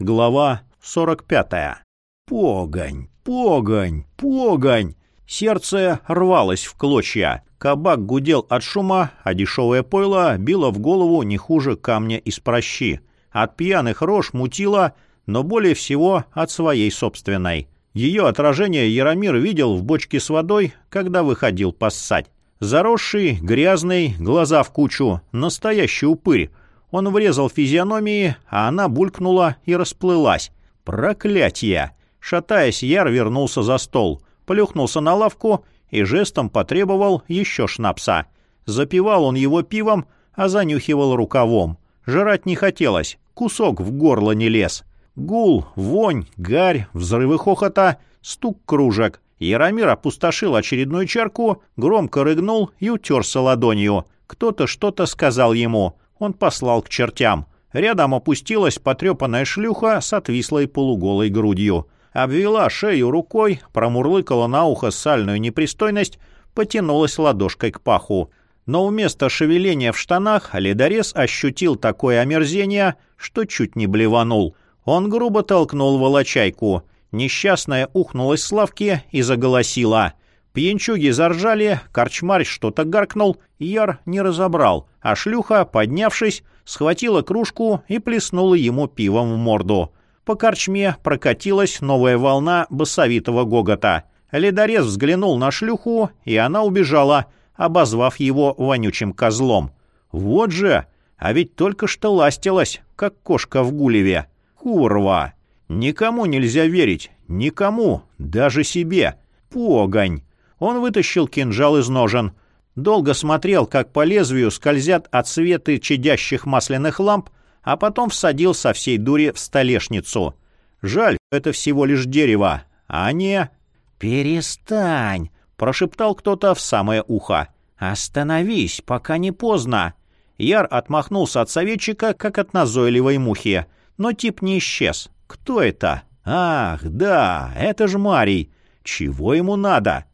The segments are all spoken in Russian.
Глава 45. Погонь, погонь, погонь! Сердце рвалось в клочья. Кабак гудел от шума, а дешевое пойло било в голову не хуже камня из прощи. От пьяных рож мутило, но более всего от своей собственной. Ее отражение Яромир видел в бочке с водой, когда выходил поссать. Заросший, грязный, глаза в кучу, настоящий упырь. Он врезал физиономии, а она булькнула и расплылась. Проклятье! Шатаясь, Яр вернулся за стол, плюхнулся на лавку и жестом потребовал еще шнапса. Запивал он его пивом, а занюхивал рукавом. Жрать не хотелось, кусок в горло не лез. Гул, вонь, гарь, взрывы хохота, стук кружек. Яромир опустошил очередную чарку, громко рыгнул и утерся ладонью. Кто-то что-то сказал ему он послал к чертям. Рядом опустилась потрепанная шлюха с отвислой полуголой грудью. Обвела шею рукой, промурлыкала на ухо сальную непристойность, потянулась ладошкой к паху. Но вместо шевеления в штанах ледорез ощутил такое омерзение, что чуть не блеванул. Он грубо толкнул волочайку. Несчастная ухнулась с лавки и заголосила — Пьянчуги заржали, корчмарь что-то гаркнул, Яр не разобрал, а шлюха, поднявшись, схватила кружку и плеснула ему пивом в морду. По корчме прокатилась новая волна басовитого гогота. Ледорез взглянул на шлюху, и она убежала, обозвав его вонючим козлом. «Вот же! А ведь только что ластилась, как кошка в гулеве. Курва! Никому нельзя верить, никому, даже себе. Погонь!» Он вытащил кинжал из ножен. Долго смотрел, как по лезвию скользят от света чадящих масляных ламп, а потом всадил со всей дури в столешницу. Жаль, это всего лишь дерево, а не... «Перестань!» — прошептал кто-то в самое ухо. «Остановись, пока не поздно!» Яр отмахнулся от советчика, как от назойливой мухи. Но тип не исчез. Кто это? Ах, да, это ж Марий. Чего ему надо?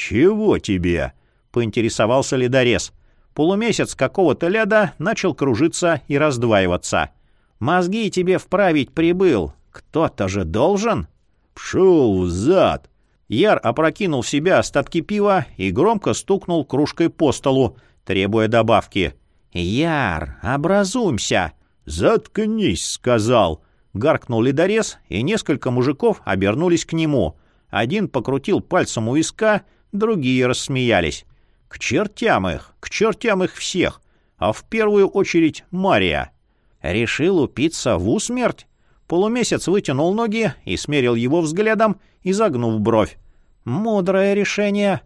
«Чего тебе?» — поинтересовался ледорез. Полумесяц какого-то ляда начал кружиться и раздваиваться. «Мозги тебе вправить прибыл. Кто-то же должен?» «Пшел взад!» Яр опрокинул в себя остатки пива и громко стукнул кружкой по столу, требуя добавки. «Яр, образумься!» «Заткнись!» — сказал. Гаркнул ледорез, и несколько мужиков обернулись к нему. Один покрутил пальцем у виска, Другие рассмеялись. К чертям их, к чертям их всех, а в первую очередь Мария. Решил упиться в усмерть? Полумесяц вытянул ноги и смерил его взглядом, изогнув бровь. «Мудрое решение».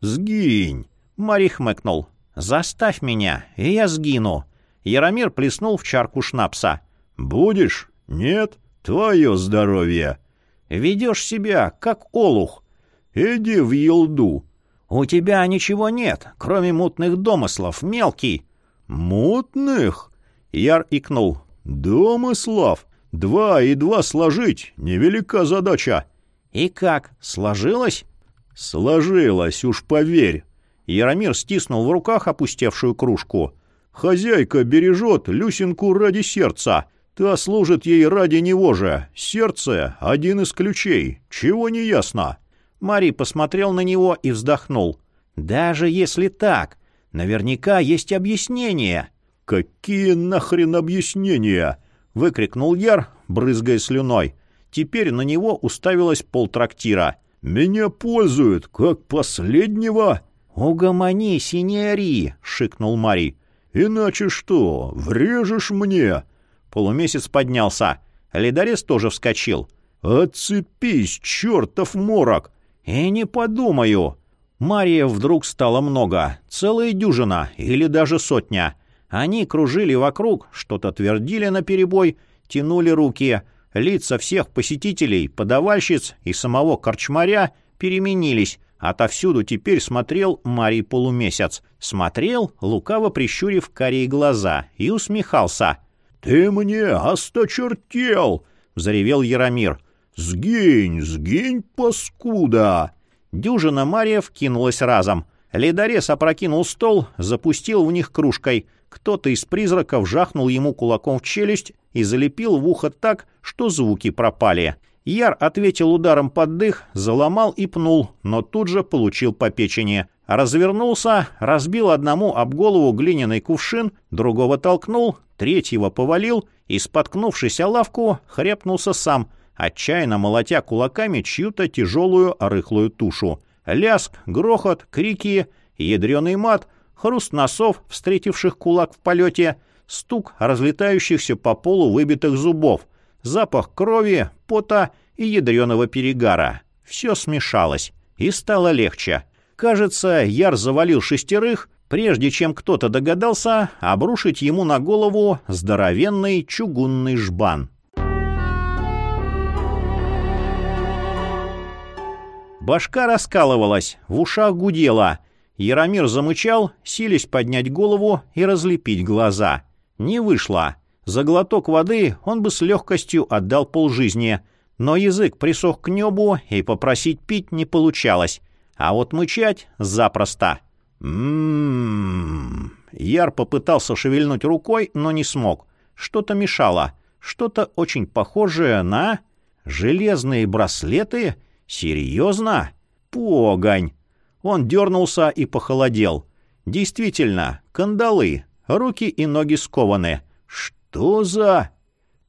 «Сгинь!» — Мари хмыкнул. «Заставь меня, и я сгину». Яромир плеснул в чарку шнапса. «Будешь? Нет? Твое здоровье!» «Ведешь себя, как олух. «Иди в елду!» «У тебя ничего нет, кроме мутных домыслов, мелкий!» «Мутных?» Яр икнул. «Домыслов? Два и два сложить — невелика задача!» «И как, сложилось?» «Сложилось, уж поверь!» Яромир стиснул в руках опустевшую кружку. «Хозяйка бережет Люсинку ради сердца. Та служит ей ради него же. Сердце — один из ключей. Чего не ясно?» Мари посмотрел на него и вздохнул. «Даже если так, наверняка есть объяснение». «Какие нахрен объяснения?» — выкрикнул Яр, брызгая слюной. Теперь на него уставилось полтрактира. «Меня пользуют, как последнего!» «Угомонись и не ори!» — шикнул Мари. «Иначе что, врежешь мне?» Полумесяц поднялся. Ледорез тоже вскочил. «Отцепись, чертов морок! «И не подумаю!» Мария вдруг стало много, целая дюжина или даже сотня. Они кружили вокруг, что-то твердили наперебой, тянули руки. Лица всех посетителей, подавальщиц и самого корчмаря переменились. Отовсюду теперь смотрел Марий полумесяц. Смотрел, лукаво прищурив карие глаза, и усмехался. «Ты мне осточертел!» — заревел Яромир. «Сгинь, сгинь, паскуда!» Дюжина Марьев кинулась разом. Ледорез опрокинул стол, запустил в них кружкой. кто-то из призраков жахнул ему кулаком в челюсть и залепил в ухо так, что звуки пропали. Яр ответил ударом под дых, заломал и пнул, но тут же получил по печени. Развернулся, разбил одному об голову глиняный кувшин, другого толкнул, третьего повалил и, споткнувшись о лавку, хрепнулся сам, отчаянно молотя кулаками чью-то тяжелую рыхлую тушу. Ляск, грохот, крики, ядреный мат, хруст носов, встретивших кулак в полете, стук разлетающихся по полу выбитых зубов — запах крови, пота и ядреного перегара. Все смешалось, и стало легче. Кажется, Яр завалил шестерых, прежде чем кто-то догадался обрушить ему на голову здоровенный чугунный жбан. Башка раскалывалась, в ушах гудела. Яромир замычал, силясь поднять голову и разлепить глаза. Не вышло. За глоток воды он бы с легкостью отдал полжизни, но язык присох к небу, и попросить пить не получалось, а вот мычать запросто. «М-м-м...» Яр попытался шевельнуть рукой, но не смог. Что-то мешало, что-то очень похожее на... Железные браслеты? Серьезно? Погонь! Он дернулся и похолодел. Действительно, кандалы, руки и ноги скованы. «Что за...»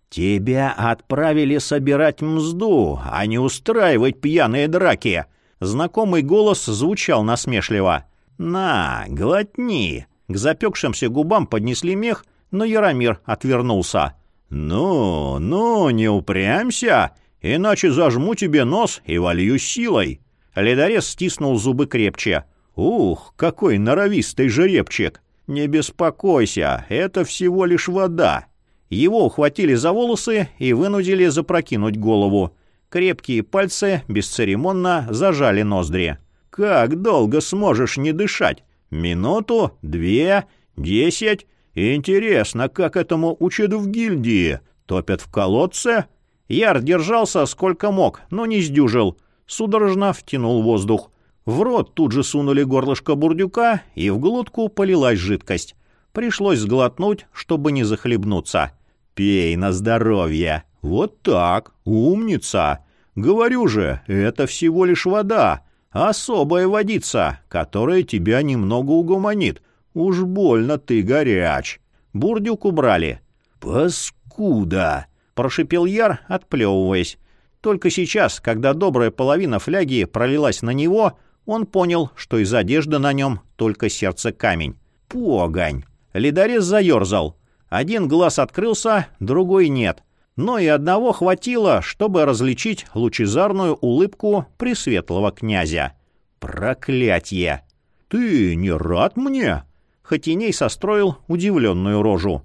«Тебя отправили собирать мзду, а не устраивать пьяные драки!» Знакомый голос звучал насмешливо. «На, глотни!» К запекшимся губам поднесли мех, но Яромир отвернулся. «Ну, ну, не упрямься, иначе зажму тебе нос и волью силой!» Ледорез стиснул зубы крепче. «Ух, какой норовистый жеребчик! Не беспокойся, это всего лишь вода!» Его ухватили за волосы и вынудили запрокинуть голову. Крепкие пальцы бесцеремонно зажали ноздри. «Как долго сможешь не дышать? Минуту? Две? Десять? Интересно, как этому учат в гильдии? Топят в колодце?» Яр держался сколько мог, но не сдюжил. Судорожно втянул воздух. В рот тут же сунули горлышко бурдюка, и в глотку полилась жидкость. Пришлось сглотнуть, чтобы не захлебнуться. Пей на здоровье. Вот так. Умница. Говорю же, это всего лишь вода. Особая водица, которая тебя немного угомонит. Уж больно ты горяч. Бурдюк убрали. Паскуда! Прошипел Яр, отплевываясь. Только сейчас, когда добрая половина фляги пролилась на него, он понял, что из одежды на нем только сердце камень. Погонь! Ледорез заерзал. Один глаз открылся, другой нет. Но и одного хватило, чтобы различить лучезарную улыбку пресветлого князя. Проклятье! «Ты не рад мне?» Хотиней состроил удивленную рожу.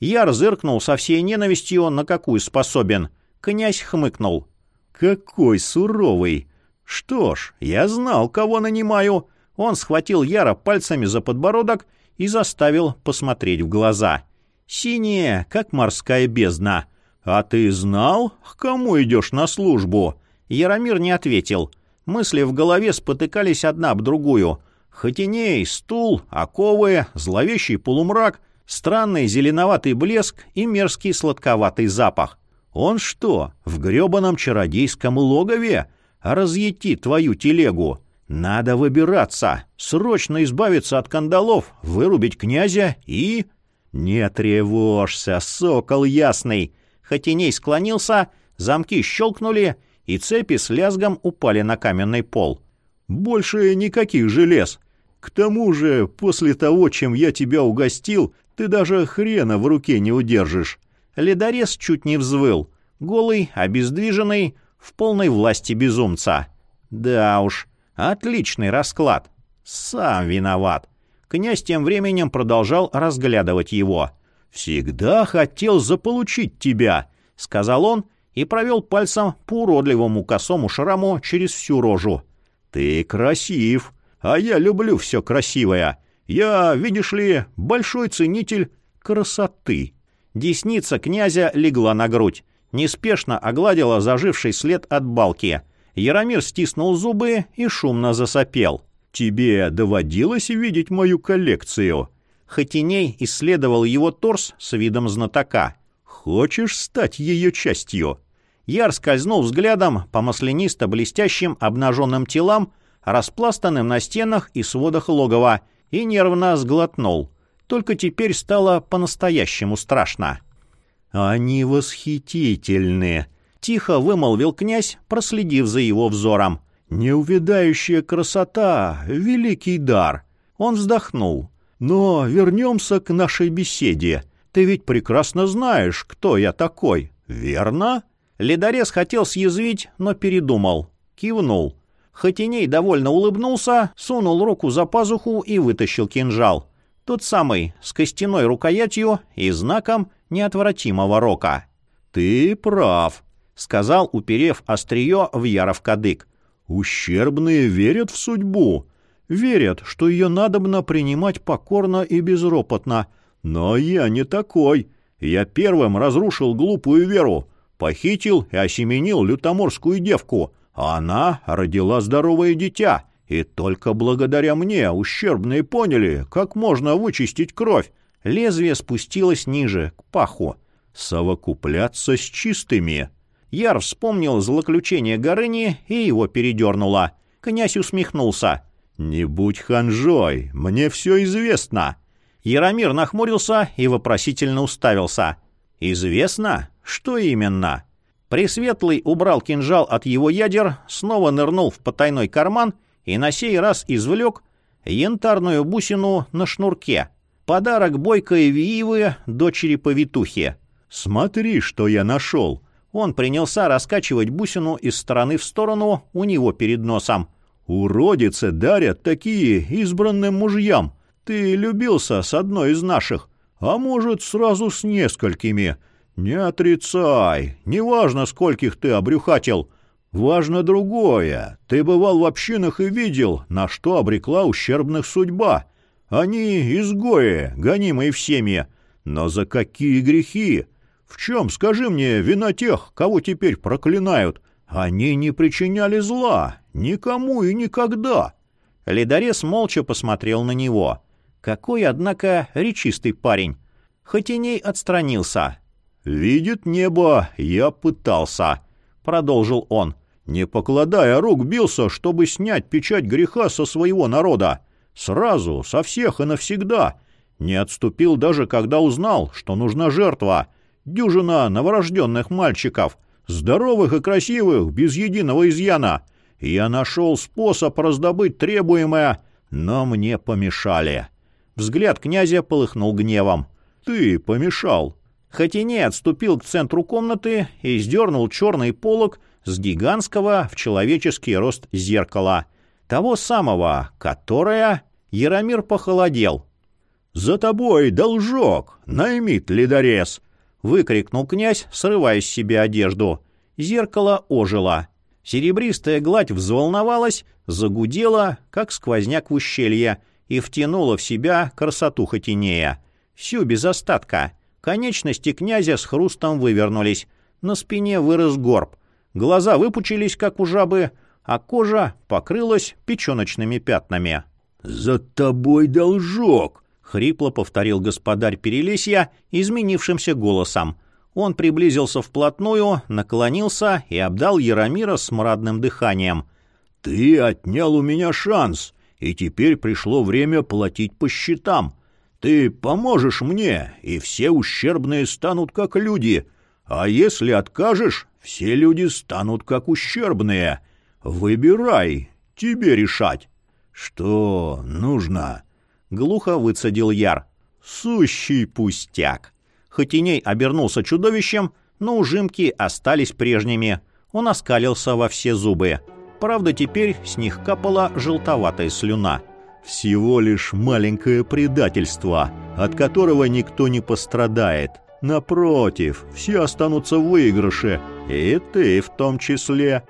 Я зыркнул со всей ненавистью, на какую способен. Князь хмыкнул. «Какой суровый! Что ж, я знал, кого нанимаю!» Он схватил Яра пальцами за подбородок и заставил посмотреть в глаза — Синие, как морская бездна. А ты знал, к кому идешь на службу? Яромир не ответил. Мысли в голове спотыкались одна об другую. Хотиней, стул, оковы, зловещий полумрак, странный зеленоватый блеск и мерзкий сладковатый запах. Он что, в грёбаном чародейском логове? Разъети твою телегу. Надо выбираться, срочно избавиться от кандалов, вырубить князя и... «Не тревожься, сокол ясный!» Хотиней склонился, замки щелкнули, и цепи с лязгом упали на каменный пол. «Больше никаких желез. К тому же, после того, чем я тебя угостил, ты даже хрена в руке не удержишь». Ледорез чуть не взвыл. Голый, обездвиженный, в полной власти безумца. Да уж, отличный расклад. Сам виноват. Князь тем временем продолжал разглядывать его. «Всегда хотел заполучить тебя», — сказал он и провел пальцем по уродливому косому шраму через всю рожу. «Ты красив, а я люблю все красивое. Я, видишь ли, большой ценитель красоты». Десница князя легла на грудь, неспешно огладила заживший след от балки. Яромир стиснул зубы и шумно засопел. «Тебе доводилось видеть мою коллекцию?» Хотиней исследовал его торс с видом знатока. «Хочешь стать ее частью?» Яр скользнул взглядом по маслянисто-блестящим обнаженным телам, распластанным на стенах и сводах логова, и нервно сглотнул. Только теперь стало по-настоящему страшно. «Они восхитительны!» — тихо вымолвил князь, проследив за его взором. «Неувядающая красота — великий дар!» Он вздохнул. «Но вернемся к нашей беседе. Ты ведь прекрасно знаешь, кто я такой, верно?» Ледорез хотел съязвить, но передумал. Кивнул. Хотиней довольно улыбнулся, сунул руку за пазуху и вытащил кинжал. Тот самый, с костяной рукоятью и знаком неотвратимого рока. «Ты прав», — сказал, уперев острие в Яров кадык. «Ущербные верят в судьбу. Верят, что ее надобно принимать покорно и безропотно. Но я не такой. Я первым разрушил глупую веру. Похитил и осеменил лютоморскую девку, она родила здоровое дитя. И только благодаря мне ущербные поняли, как можно вычистить кровь. Лезвие спустилось ниже, к паху. Совокупляться с чистыми. Яр вспомнил злоключение Горыни и его передернуло. Князь усмехнулся. «Не будь ханжой, мне все известно». Яромир нахмурился и вопросительно уставился. «Известно? Что именно?» Пресветлый убрал кинжал от его ядер, снова нырнул в потайной карман и на сей раз извлек янтарную бусину на шнурке. Подарок Бойко и Виивы, дочери повитухи. «Смотри, что я нашел!» Он принялся раскачивать бусину из стороны в сторону у него перед носом. «Уродицы дарят такие избранным мужьям. Ты любился с одной из наших, а может, сразу с несколькими. Не отрицай, неважно, скольких ты обрюхатил. Важно другое. Ты бывал в общинах и видел, на что обрекла ущербных судьба. Они изгои, гонимые всеми. Но за какие грехи? В чем, скажи мне, вина тех, кого теперь проклинают? Они не причиняли зла. Никому и никогда. Ледорез молча посмотрел на него. Какой, однако, речистый парень. Хотиней отстранился. «Видит небо, я пытался», — продолжил он. «Не покладая рук, бился, чтобы снять печать греха со своего народа. Сразу, со всех и навсегда. Не отступил даже, когда узнал, что нужна жертва. Дюжина новорожденных мальчиков, здоровых и красивых, без единого изъяна. Я нашел способ раздобыть требуемое, но мне помешали». Взгляд князя полыхнул гневом. «Ты помешал!» Хотине отступил к центру комнаты и сдернул черный полог с гигантского в человеческий рост зеркала. Того самого, которое... Яромир похолодел. «За тобой должок, наймит ледорез!» — выкрикнул князь, срывая с себя одежду. Зеркало ожило. Серебристая гладь взволновалась, загудела, как сквозняк в ущелье, и втянула в себя красоту Хотинея. Всю без остатка. Конечности князя с хрустом вывернулись. На спине вырос горб. Глаза выпучились, как у жабы, а кожа покрылась печеночными пятнами. «За тобой должок!» — хрипло повторил господарь Перелесья изменившимся голосом. Он приблизился вплотную, наклонился и обдал Яромира смрадным дыханием. «Ты отнял у меня шанс и теперь пришло время платить по счетам. Ты поможешь мне, и все ущербные станут как люди, а если откажешь, все люди станут как ущербные. Выбирай, тебе решать. Что нужно?» Глухо выцедил Яр. «Сущий пустяк». Хотиней обернулся чудовищем, но ужимки остались прежними. Он оскалился во все зубы. Правда, теперь с них капала желтоватая слюна. Всего лишь маленькое предательство, от которого никто не пострадает. Напротив, все останутся в выигрыше, и ты в том числе.